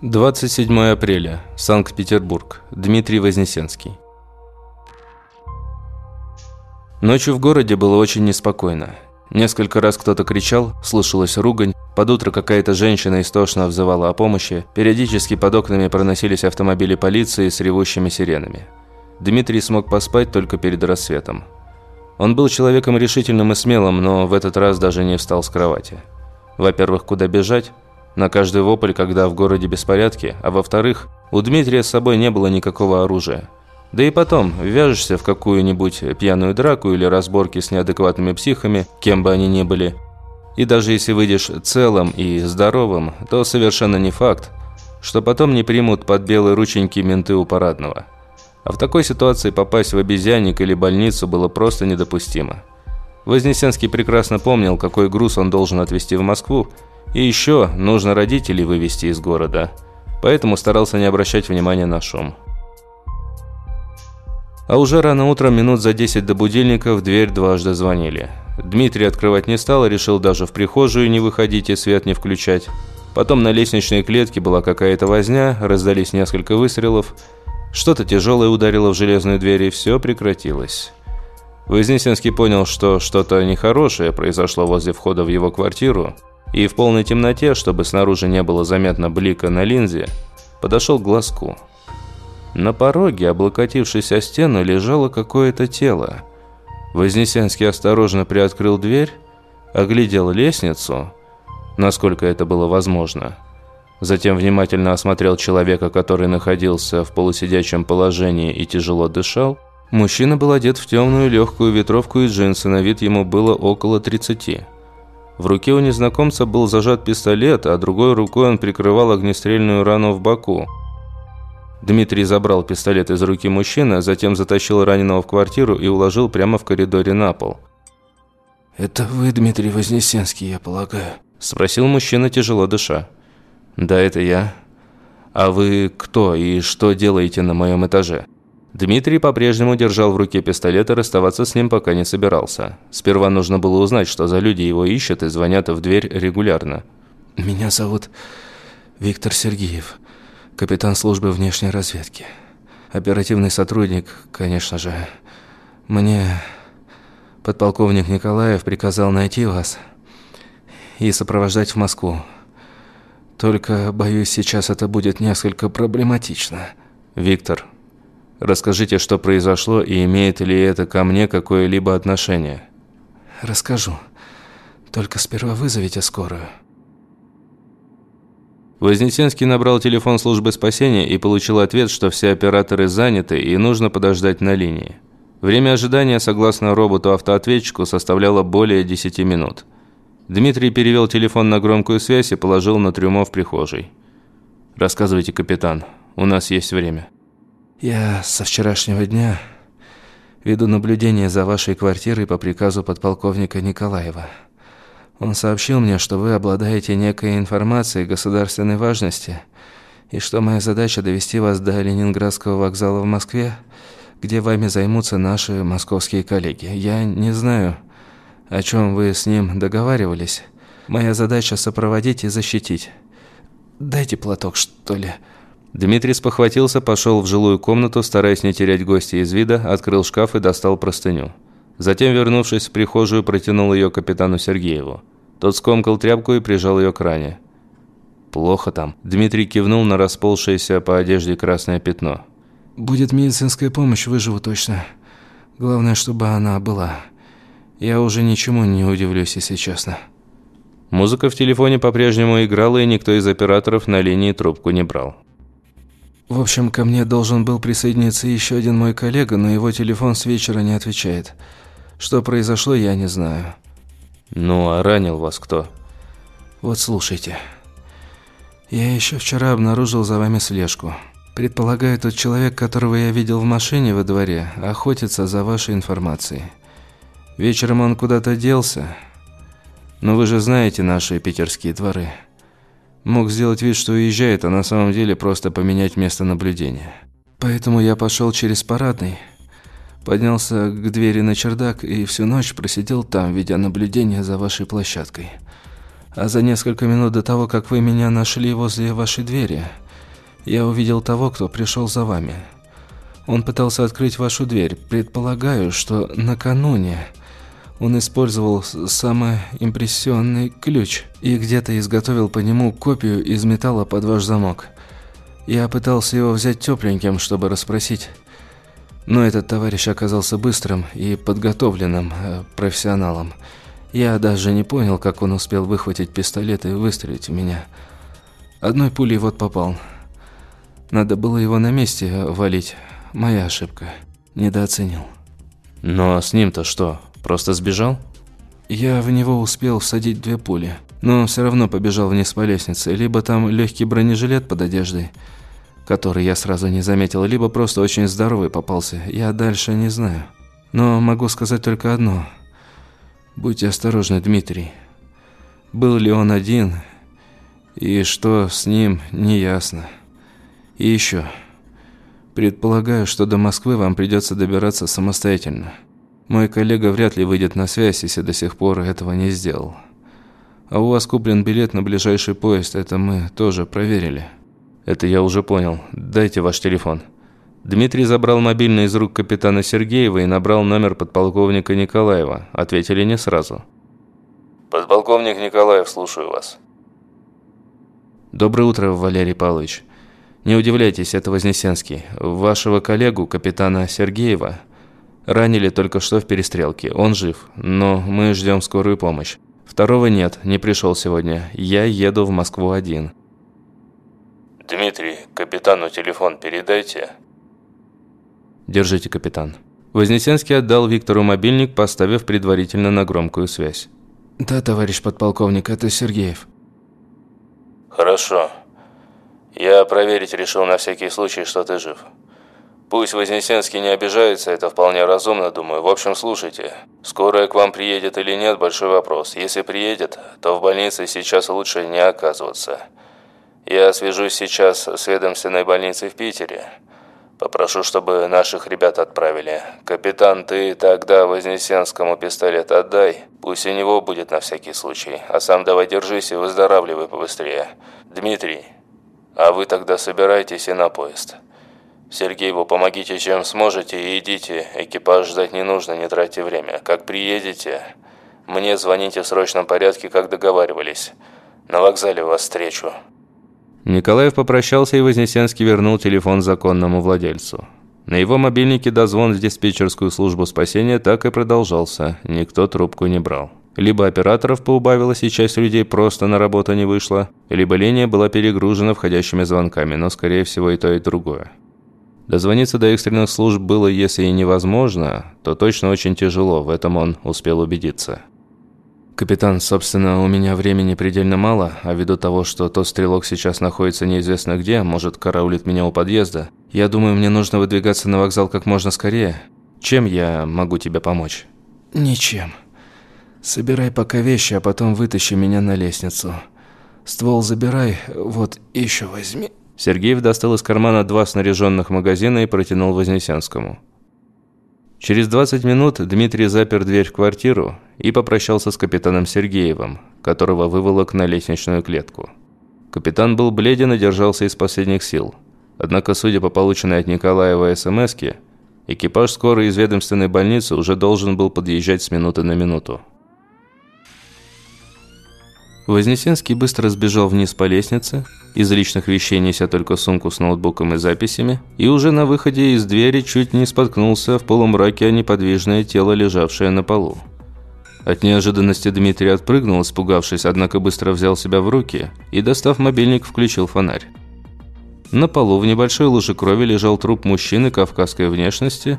27 апреля. Санкт-Петербург. Дмитрий Вознесенский. Ночью в городе было очень неспокойно. Несколько раз кто-то кричал, слышалась ругань, под утро какая-то женщина истошно взывала о помощи, периодически под окнами проносились автомобили полиции с ревущими сиренами. Дмитрий смог поспать только перед рассветом. Он был человеком решительным и смелым, но в этот раз даже не встал с кровати. Во-первых, куда бежать? На каждый вопль, когда в городе беспорядки, а во-вторых, у Дмитрия с собой не было никакого оружия. Да и потом, вяжешься в какую-нибудь пьяную драку или разборки с неадекватными психами, кем бы они ни были. И даже если выйдешь целым и здоровым, то совершенно не факт, что потом не примут под белые рученьки менты у парадного. А в такой ситуации попасть в обезьянник или больницу было просто недопустимо. Вознесенский прекрасно помнил, какой груз он должен отвезти в Москву, и еще нужно родителей вывести из города, поэтому старался не обращать внимания на шум. А уже рано утром, минут за 10 до будильника, в дверь дважды звонили. Дмитрий открывать не стал, решил даже в прихожую не выходить и свет не включать. Потом на лестничной клетке была какая-то возня, раздались несколько выстрелов. Что-то тяжелое ударило в железную дверь, и все прекратилось. Вознесенский понял, что что-то нехорошее произошло возле входа в его квартиру, и в полной темноте, чтобы снаружи не было заметно блика на линзе, подошел к глазку. На пороге, облокотившись о стену, лежало какое-то тело. Вознесенский осторожно приоткрыл дверь, оглядел лестницу, насколько это было возможно. Затем внимательно осмотрел человека, который находился в полусидячем положении и тяжело дышал. Мужчина был одет в темную легкую ветровку и джинсы, на вид ему было около 30. В руке у незнакомца был зажат пистолет, а другой рукой он прикрывал огнестрельную рану в боку. Дмитрий забрал пистолет из руки мужчины, а затем затащил раненого в квартиру и уложил прямо в коридоре на пол. «Это вы, Дмитрий Вознесенский, я полагаю?» – спросил мужчина, тяжело дыша. «Да, это я. А вы кто и что делаете на моем этаже?» Дмитрий по-прежнему держал в руке пистолет и расставаться с ним пока не собирался. Сперва нужно было узнать, что за люди его ищут и звонят в дверь регулярно. «Меня зовут Виктор Сергеев, капитан службы внешней разведки. Оперативный сотрудник, конечно же. Мне подполковник Николаев приказал найти вас и сопровождать в Москву. Только, боюсь, сейчас это будет несколько проблематично». «Виктор», Расскажите, что произошло и имеет ли это ко мне какое-либо отношение. Расскажу. Только сперва вызовите скорую. Вознесенский набрал телефон службы спасения и получил ответ, что все операторы заняты и нужно подождать на линии. Время ожидания, согласно роботу-автоответчику, составляло более 10 минут. Дмитрий перевел телефон на громкую связь и положил на трюмо в прихожей. «Рассказывайте, капитан, у нас есть время». Я со вчерашнего дня веду наблюдение за вашей квартирой по приказу подполковника Николаева. Он сообщил мне, что вы обладаете некой информацией государственной важности, и что моя задача довести вас до Ленинградского вокзала в Москве, где вами займутся наши московские коллеги. Я не знаю, о чем вы с ним договаривались. Моя задача сопроводить и защитить. Дайте платок, что ли. Дмитрий спохватился, пошел в жилую комнату, стараясь не терять гостя из вида, открыл шкаф и достал простыню. Затем, вернувшись в прихожую, протянул ее капитану Сергееву. Тот скомкал тряпку и прижал ее к ране. «Плохо там». Дмитрий кивнул на расползшееся по одежде красное пятно. «Будет медицинская помощь, выживу точно. Главное, чтобы она была. Я уже ничему не удивлюсь, если честно». Музыка в телефоне по-прежнему играла, и никто из операторов на линии трубку не брал. В общем, ко мне должен был присоединиться еще один мой коллега, но его телефон с вечера не отвечает. Что произошло, я не знаю. Ну, а ранил вас кто? Вот слушайте. Я еще вчера обнаружил за вами слежку. Предполагаю, тот человек, которого я видел в машине во дворе, охотится за вашей информацией. Вечером он куда-то делся. Но вы же знаете наши питерские дворы. Мог сделать вид, что уезжает, а на самом деле просто поменять место наблюдения. Поэтому я пошел через парадный, поднялся к двери на чердак и всю ночь просидел там, ведя наблюдение за вашей площадкой. А за несколько минут до того, как вы меня нашли возле вашей двери, Я увидел того, кто пришел за вами. Он пытался открыть вашу дверь. Предполагаю, что накануне он использовал самый импрессионный ключ и где-то изготовил по нему копию из металла под ваш замок. Я пытался его взять тепленьким, чтобы расспросить. Но этот товарищ оказался быстрым и подготовленным э, профессионалом. Я даже не понял, как он успел выхватить пистолет и выстрелить в меня. Одной пулей вот попал. Надо было его на месте валить. Моя ошибка. Недооценил. Но с ним-то что? Просто сбежал? Я в него успел всадить две пули. Но все равно побежал вниз по лестнице. Либо там легкий бронежилет под одеждой, который я сразу не заметил, либо просто очень здоровый попался. Я дальше не знаю. Но могу сказать только одно. Будьте осторожны, Дмитрий. Был ли он один, и что с ним, неясно. И еще. Предполагаю, что до Москвы вам придется добираться самостоятельно. Мой коллега вряд ли выйдет на связь, если до сих пор этого не сделал. А у вас куплен билет на ближайший поезд, это мы тоже проверили. Это я уже понял. Дайте ваш телефон. Дмитрий забрал мобильный из рук капитана Сергеева и набрал номер подполковника Николаева. Ответили не сразу. Подполковник Николаев, слушаю вас. Доброе утро, Валерий Павлович. Не удивляйтесь, это Вознесенский. Вашего коллегу, капитана Сергеева, ранили только что в перестрелке. Он жив, но мы ждем скорую помощь. Второго нет, не пришел сегодня. Я еду в Москву один. Дмитрий, капитану телефон передайте. Держите, капитан. Вознесенский отдал Виктору мобильник, поставив предварительно на громкую связь. Да, товарищ подполковник, это Сергеев. Хорошо. Я проверить решил на всякий случай, что ты жив. Пусть Вознесенский не обижается, это вполне разумно, думаю. В общем, слушайте. Скорая к вам приедет или нет, большой вопрос. Если приедет, то в больнице сейчас лучше не оказываться. Я свяжусь сейчас с ведомственной больницей в Питере. Попрошу, чтобы наших ребят отправили. Капитан, ты тогда Вознесенскому пистолет отдай. Пусть у него будет на всякий случай. А сам давай держись и выздоравливай побыстрее. Дмитрий, а вы тогда собирайтесь и на поезд. Сергееву помогите чем сможете и идите. Экипаж ждать не нужно, не тратьте время. Как приедете, мне звоните в срочном порядке, как договаривались. На вокзале вас встречу». Николаев попрощался и Вознесенский вернул телефон законному владельцу. На его мобильнике дозвон в диспетчерскую службу спасения так и продолжался, никто трубку не брал. Либо операторов поубавилось и часть людей просто на работу не вышла, либо линия была перегружена входящими звонками, но скорее всего и то, и другое. Дозвониться до экстренных служб было, если и невозможно, то точно очень тяжело, в этом он успел убедиться. «Капитан, собственно, у меня времени предельно мало, а ввиду того, что тот стрелок сейчас находится неизвестно где, может, караулит меня у подъезда, я думаю, мне нужно выдвигаться на вокзал как можно скорее. Чем я могу тебе помочь?» «Ничем», Собирай пока вещи, а потом вытащи меня на лестницу. Ствол забирай, вот еще возьми». Сергеев достал из кармана два снаряженных магазина и протянул Вознесенскому. Через 20 минут Дмитрий запер дверь в квартиру и попрощался с капитаном Сергеевым, которого выволок на лестничную клетку. Капитан был бледен и держался из последних сил. Однако, судя по полученной от Николаева СМСке, экипаж скорой из ведомственной больницы уже должен был подъезжать с минуты на минуту. Вознесенский быстро сбежал вниз по лестнице, из личных вещей неся только сумку с ноутбуком и записями, и уже на выходе из двери чуть не споткнулся в полумраке о неподвижное тело, лежавшее на полу. От неожиданности Дмитрий отпрыгнул, испугавшись, однако быстро взял себя в руки и, достав мобильник, включил фонарь. На полу в небольшой луже крови лежал труп мужчины кавказской внешности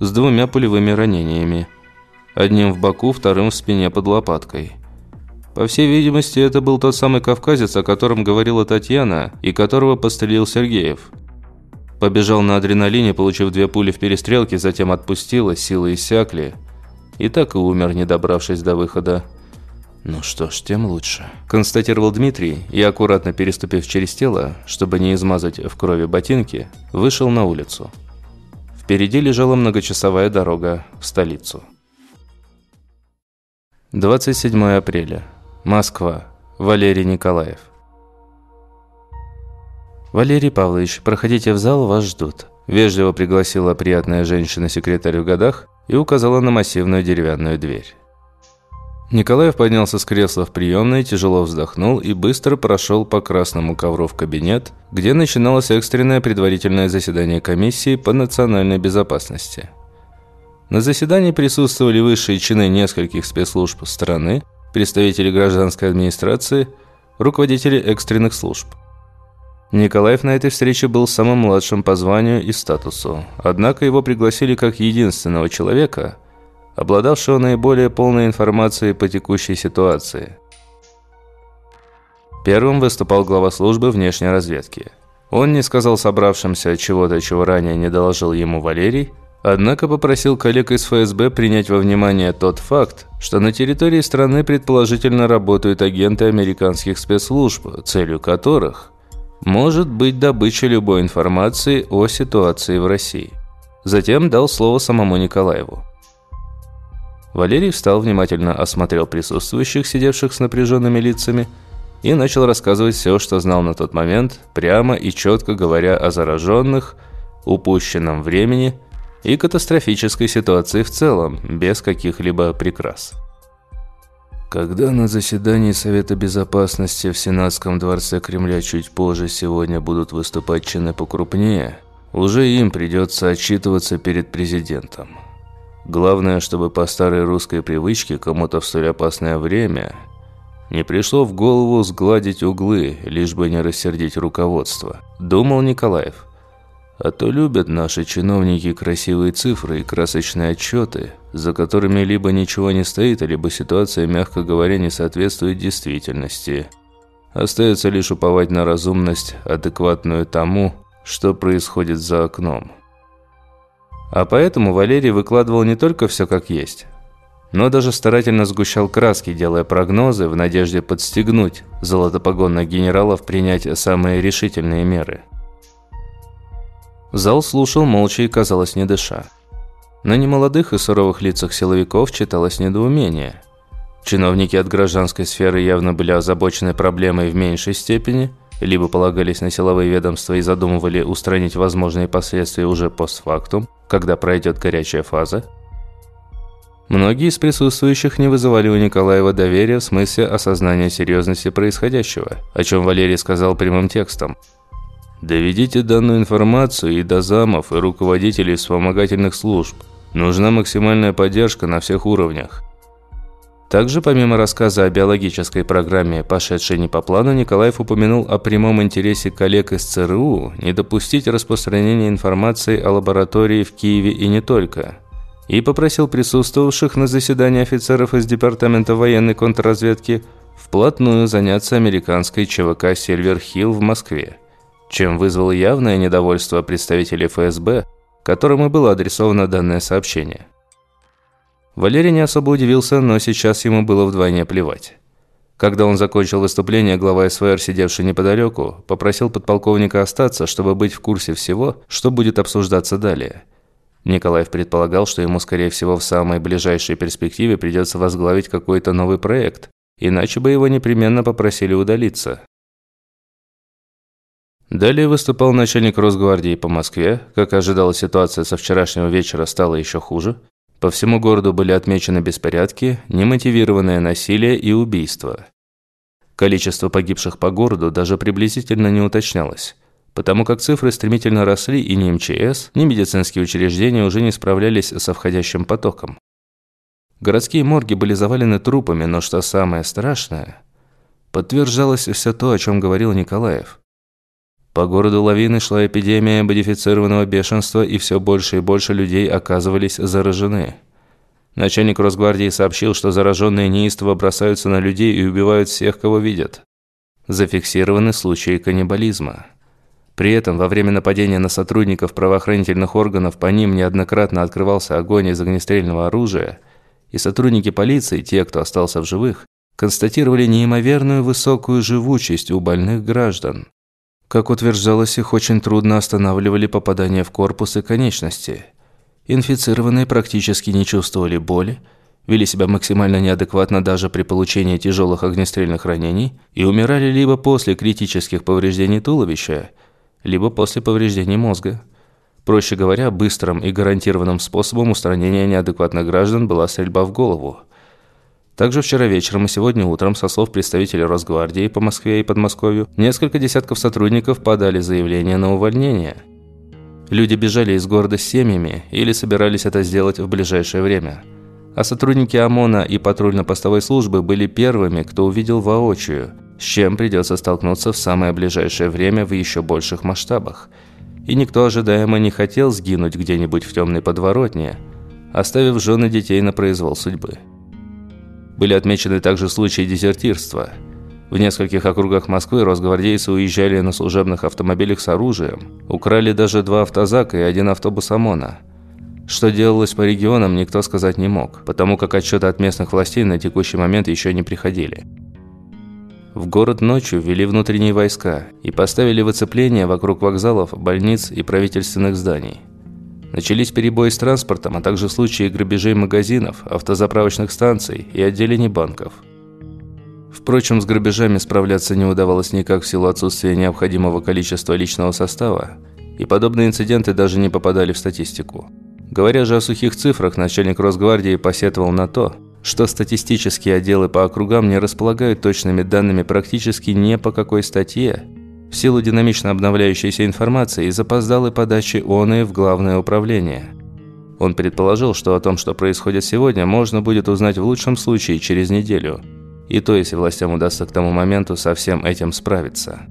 с двумя пулевыми ранениями. Одним в боку, вторым в спине под лопаткой – по всей видимости, это был тот самый кавказец, о котором говорила Татьяна и которого пострелил Сергеев. Побежал на адреналине, получив две пули в перестрелке, затем отпустила, силы иссякли. И так и умер, не добравшись до выхода. «Ну что ж, тем лучше», – констатировал Дмитрий и, аккуратно переступив через тело, чтобы не измазать в крови ботинки, вышел на улицу. Впереди лежала многочасовая дорога в столицу. 27 апреля. Москва. Валерий Николаев. «Валерий Павлович, проходите в зал, вас ждут». Вежливо пригласила приятная женщина-секретарь в годах и указала на массивную деревянную дверь. Николаев поднялся с кресла в приемной, тяжело вздохнул и быстро прошел по красному ковру в кабинет, где начиналось экстренное предварительное заседание комиссии по национальной безопасности. На заседании присутствовали высшие чины нескольких спецслужб страны, представители гражданской администрации, руководители экстренных служб. Николаев на этой встрече был самым младшим по званию и статусу, однако его пригласили как единственного человека – обладавшего наиболее полной информацией по текущей ситуации. Первым выступал глава службы внешней разведки. Он не сказал собравшимся чего-то, чего ранее не доложил ему Валерий, однако попросил коллег из ФСБ принять во внимание тот факт, что на территории страны предположительно работают агенты американских спецслужб, целью которых может быть добыча любой информации о ситуации в России. Затем дал слово самому Николаеву. Валерий встал, внимательно осмотрел присутствующих, сидевших с напряженными лицами, и начал рассказывать все, что знал на тот момент, прямо и четко говоря о зараженных, упущенном времени и катастрофической ситуации в целом, без каких-либо прикрас. Когда на заседании Совета Безопасности в Сенатском дворце Кремля чуть позже сегодня будут выступать чины покрупнее, уже им придется отчитываться перед президентом. Главное, чтобы по старой русской привычке кому-то в столь опасное время не пришло в голову сгладить углы, лишь бы не рассердить руководство. Думал Николаев. А то любят наши чиновники красивые цифры и красочные отчеты, за которыми либо ничего не стоит, либо ситуация, мягко говоря, не соответствует действительности. Остается лишь уповать на разумность, адекватную тому, что происходит за окном. А поэтому Валерий выкладывал не только все как есть, но даже старательно сгущал краски, делая прогнозы в надежде подстегнуть золотопогонных генералов принять самые решительные меры. Зал слушал молча и, казалось, не дыша. На немолодых и суровых лицах силовиков читалось недоумение. Чиновники от гражданской сферы явно были озабочены проблемой в меньшей степени, либо полагались на силовые ведомства и задумывали устранить возможные последствия уже постфактум, когда пройдет горячая фаза? Многие из присутствующих не вызывали у Николаева доверия в смысле осознания серьезности происходящего, о чем Валерий сказал прямым текстом. «Доведите данную информацию и до замов, и руководителей вспомогательных служб. Нужна максимальная поддержка на всех уровнях. Также, помимо рассказа о биологической программе, пошедшей не по плану, Николаев упомянул о прямом интересе коллег из ЦРУ не допустить распространения информации о лаборатории в Киеве и не только. И попросил присутствовавших на заседании офицеров из Департамента военной контрразведки вплотную заняться американской ЧВК «Сильвер Хилл» в Москве, чем вызвало явное недовольство представителей ФСБ, которым и было адресовано данное сообщение. Валерий не особо удивился, но сейчас ему было вдвойне плевать. Когда он закончил выступление, глава СВР, сидевший неподалеку, попросил подполковника остаться, чтобы быть в курсе всего, что будет обсуждаться далее. Николаев предполагал, что ему, скорее всего, в самой ближайшей перспективе придется возглавить какой-то новый проект, иначе бы его непременно попросили удалиться. Далее выступал начальник Росгвардии по Москве. Как ожидалось, ситуация со вчерашнего вечера стала еще хуже. По всему городу были отмечены беспорядки, немотивированное насилие и убийства. Количество погибших по городу даже приблизительно не уточнялось, потому как цифры стремительно росли, и ни МЧС, ни медицинские учреждения уже не справлялись со входящим потоком. Городские морги были завалены трупами, но что самое страшное, подтверждалось все то, о чем говорил Николаев. По городу лавины шла эпидемия модифицированного бешенства, и все больше и больше людей оказывались заражены. Начальник Росгвардии сообщил, что зараженные неистово бросаются на людей и убивают всех, кого видят. Зафиксированы случаи каннибализма. При этом во время нападения на сотрудников правоохранительных органов по ним неоднократно открывался огонь из огнестрельного оружия, и сотрудники полиции, те, кто остался в живых, констатировали неимоверную высокую живучесть у больных граждан. Как утверждалось, их очень трудно останавливали попадания в корпус и конечности. Инфицированные практически не чувствовали боли, вели себя максимально неадекватно даже при получении тяжелых огнестрельных ранений и умирали либо после критических повреждений туловища, либо после повреждений мозга. Проще говоря, быстрым и гарантированным способом устранения неадекватных граждан была стрельба в голову. Также вчера вечером и сегодня утром, со слов представителей Росгвардии по Москве и Подмосковью, несколько десятков сотрудников подали заявление на увольнение. Люди бежали из города с семьями или собирались это сделать в ближайшее время. А сотрудники ОМОНа и патрульно-постовой службы были первыми, кто увидел воочию, с чем придется столкнуться в самое ближайшее время в еще больших масштабах. И никто ожидаемо не хотел сгинуть где-нибудь в темной подворотне, оставив жены детей на произвол судьбы. Были отмечены также случаи дезертирства. В нескольких округах Москвы росгвардейцы уезжали на служебных автомобилях с оружием. Украли даже два автозака и один автобус ОМОНа. Что делалось по регионам, никто сказать не мог, потому как отчеты от местных властей на текущий момент еще не приходили. В город ночью ввели внутренние войска и поставили выцепление вокруг вокзалов, больниц и правительственных зданий. Начались перебои с транспортом, а также случаи грабежей магазинов, автозаправочных станций и отделений банков. Впрочем, с грабежами справляться не удавалось никак в силу отсутствия необходимого количества личного состава, и подобные инциденты даже не попадали в статистику. Говоря же о сухих цифрах, начальник Росгвардии посетовал на то, что статистические отделы по округам не располагают точными данными практически ни по какой статье, в силу динамично обновляющейся информации и запоздалой подачи ОНы в Главное управление. Он предположил, что о том, что происходит сегодня, можно будет узнать в лучшем случае через неделю. И то, если властям удастся к тому моменту со всем этим справиться.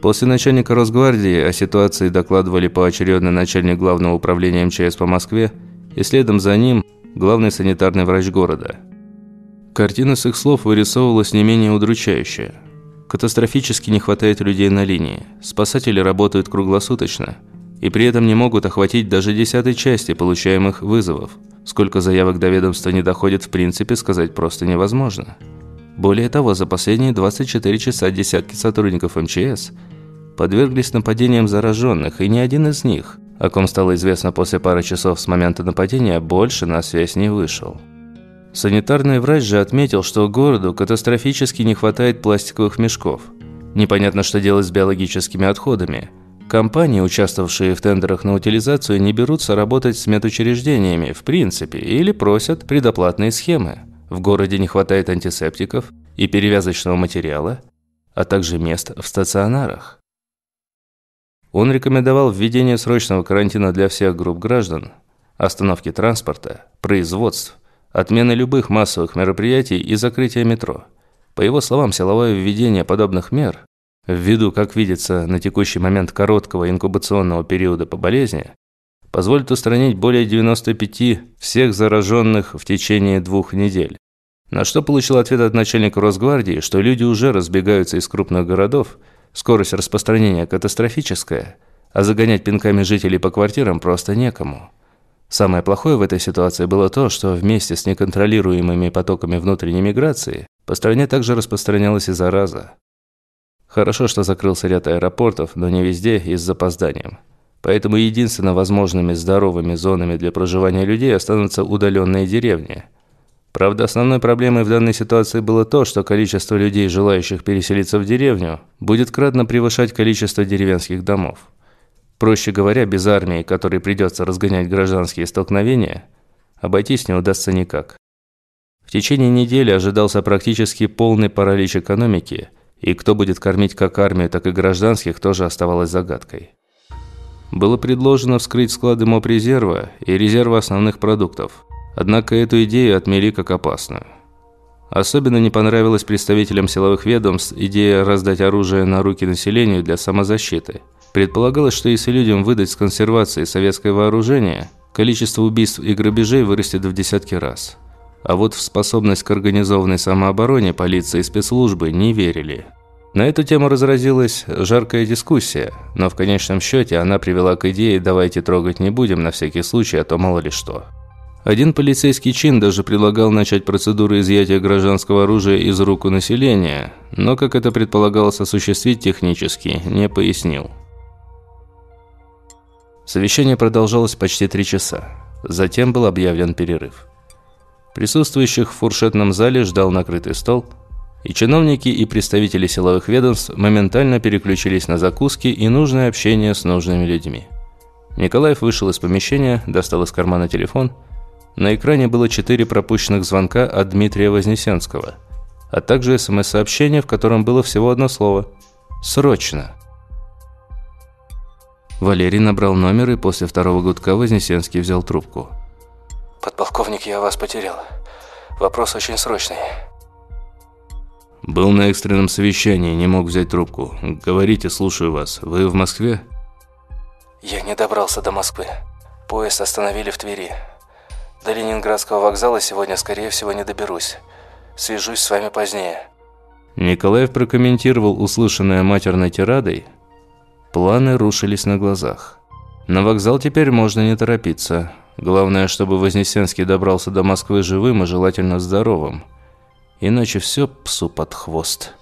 После начальника Росгвардии о ситуации докладывали поочередно начальник Главного управления МЧС по Москве и следом за ним главный санитарный врач города. Картина с их слов вырисовывалась не менее удручающая. Катастрофически не хватает людей на линии. Спасатели работают круглосуточно и при этом не могут охватить даже десятой части получаемых вызовов. Сколько заявок до ведомства не доходит, в принципе, сказать просто невозможно. Более того, за последние 24 часа десятки сотрудников МЧС подверглись нападениям зараженных, и ни один из них, о ком стало известно после пары часов с момента нападения, больше на связь не вышел. Санитарный врач же отметил, что городу катастрофически не хватает пластиковых мешков. Непонятно, что делать с биологическими отходами. Компании, участвовавшие в тендерах на утилизацию, не берутся работать с медучреждениями в принципе или просят предоплатные схемы. В городе не хватает антисептиков и перевязочного материала, а также мест в стационарах. Он рекомендовал введение срочного карантина для всех групп граждан, остановки транспорта, производств, отмены любых массовых мероприятий и закрытия метро. По его словам, силовое введение подобных мер, ввиду, как видится, на текущий момент короткого инкубационного периода по болезни, позволит устранить более 95 всех зараженных в течение двух недель. На что получил ответ от начальника Росгвардии, что люди уже разбегаются из крупных городов, скорость распространения катастрофическая, а загонять пинками жителей по квартирам просто некому. Самое плохое в этой ситуации было то, что вместе с неконтролируемыми потоками внутренней миграции по стране также распространялась и зараза. Хорошо, что закрылся ряд аэропортов, но не везде и с запозданием. Поэтому единственно возможными здоровыми зонами для проживания людей останутся удаленные деревни. Правда, основной проблемой в данной ситуации было то, что количество людей, желающих переселиться в деревню, будет кратно превышать количество деревенских домов. Проще говоря, без армии, которой придется разгонять гражданские столкновения, обойтись не удастся никак. В течение недели ожидался практически полный паралич экономики, и кто будет кормить как армию, так и гражданских, тоже оставалось загадкой. Было предложено вскрыть склады МОП-резерва и резерва основных продуктов, однако эту идею отмели как опасную. Особенно не понравилась представителям силовых ведомств идея раздать оружие на руки населению для самозащиты – Предполагалось, что если людям выдать с консервацией советское вооружение, количество убийств и грабежей вырастет в десятки раз. А вот в способность к организованной самообороне полиции и спецслужбы не верили. На эту тему разразилась жаркая дискуссия, но в конечном счете она привела к идее «давайте трогать не будем на всякий случай, а то мало ли что». Один полицейский чин даже предлагал начать процедуру изъятия гражданского оружия из рук у населения, но как это предполагалось осуществить технически, не пояснил. Совещание продолжалось почти три часа. Затем был объявлен перерыв. Присутствующих в фуршетном зале ждал накрытый стол И чиновники, и представители силовых ведомств моментально переключились на закуски и нужное общение с нужными людьми. Николаев вышел из помещения, достал из кармана телефон. На экране было четыре пропущенных звонка от Дмитрия Вознесенского, а также СМС-сообщение, в котором было всего одно слово «Срочно». Валерий набрал номер, и после второго гудка Вознесенский взял трубку. «Подполковник, я вас потерял. Вопрос очень срочный». «Был на экстренном совещании, не мог взять трубку. Говорите, слушаю вас. Вы в Москве?» «Я не добрался до Москвы. Поезд остановили в Твери. До Ленинградского вокзала сегодня, скорее всего, не доберусь. Свяжусь с вами позднее». Николаев прокомментировал услышанное матерной тирадой. Планы рушились на глазах. На вокзал теперь можно не торопиться. Главное, чтобы Вознесенский добрался до Москвы живым и желательно здоровым. Иначе все псу под хвост.